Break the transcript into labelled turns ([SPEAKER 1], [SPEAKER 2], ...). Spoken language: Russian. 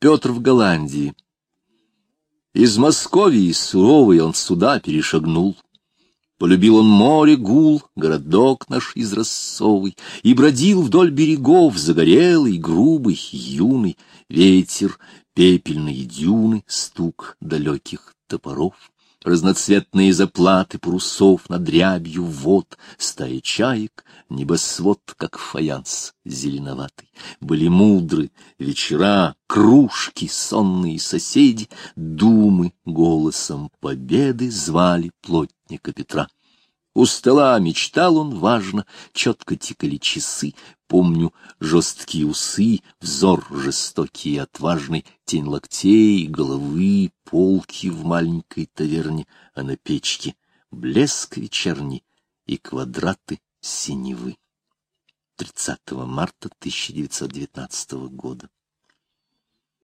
[SPEAKER 1] Петр в Голландии. Из Московии суровый он сюда перешагнул. Полюбил он море гул, городок наш израсцовый, И бродил вдоль берегов, загорелый, грубый, юный, Ветер, пепельные дюны, стук далеких топоров разноцветные заплаты парусов над рябью вод, стаи чаек, небосвод, как фаянс зеленоватый. Были мудры вечера, кружки, сонные соседи, думы голосом победы звали плотника Петра. У стола мечтал он важно, четко тикали часы, помню жесткие усы, взор жестокий и отважный, тень локтей, головы, полки в маленькой таверне, а на печке блеск вечерний и квадраты синевы. 30 марта 1919 года.